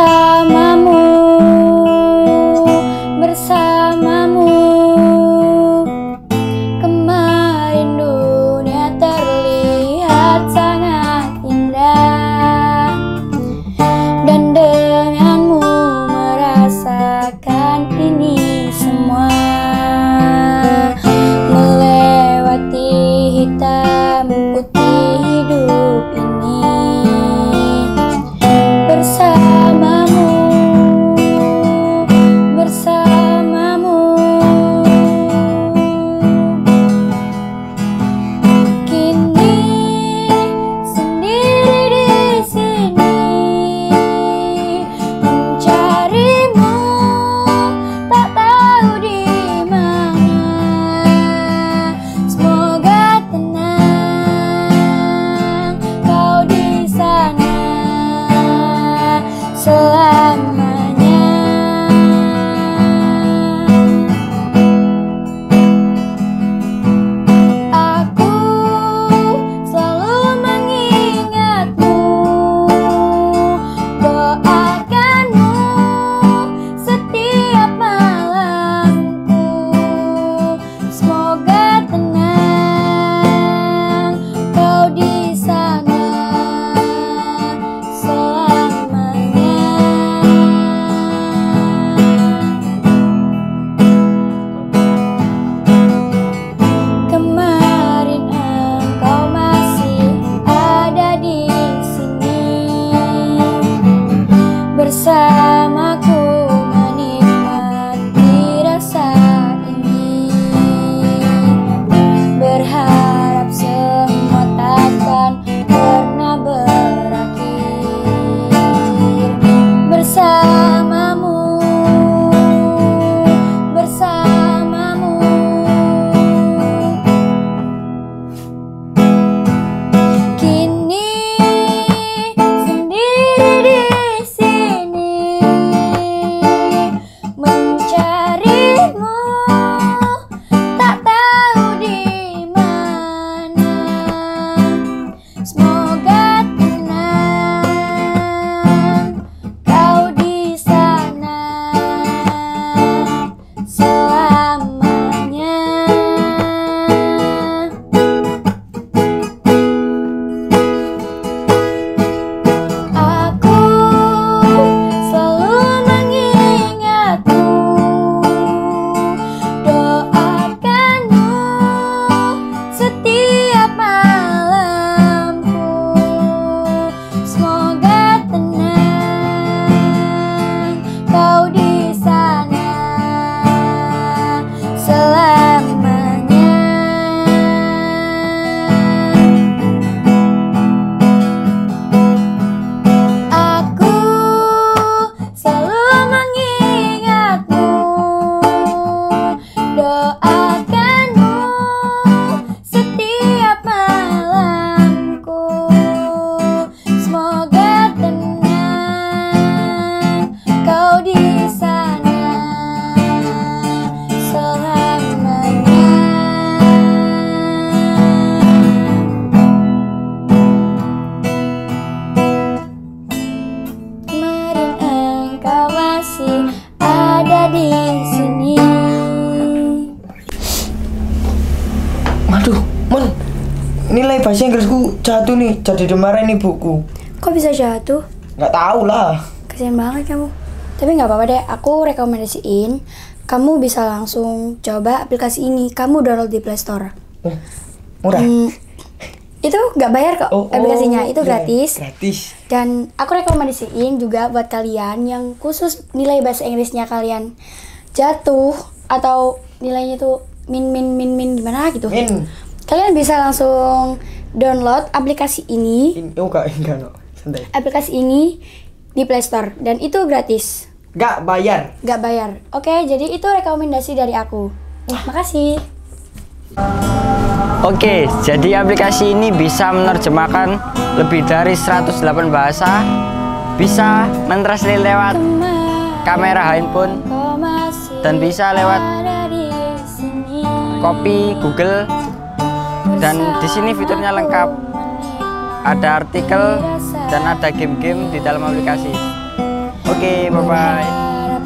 bersamamu bersama Nilai bahasa Inggrisku jatuh nih, jadi dimarahin ibuku. Kok bisa jatuh? Nggak tahu lah. Kasian banget kamu. Tapi nggak apa-apa deh, aku rekomendasiin kamu bisa langsung coba aplikasi ini. Kamu download di Play Store. Oh, murah. Hmm, itu nggak bayar kok Oh, oh, aplikasinya, itu iya, gratis. Gratis. Dan aku rekomendasiin juga buat kalian yang khusus nilai bahasa Inggrisnya kalian jatuh atau nilainya tuh min min min min gimana gitu. Min. Kalian bisa langsung download aplikasi ini, In, oh, enggak, enggak, no. Santai. aplikasi ini di Play Store dan itu gratis, Enggak bayar. nggak bayar. Oke, jadi itu rekomendasi dari aku. Makasih. Oke, jadi aplikasi ini bisa menerjemahkan lebih dari 108 bahasa, bisa mentranslate lewat kamera handphone, Dan bisa lewat ada di sini. copy Google, dan di sini fiturnya lengkap. Ada artikel dan ada game-game di dalam aplikasi. Oke, bye-bye. Berharap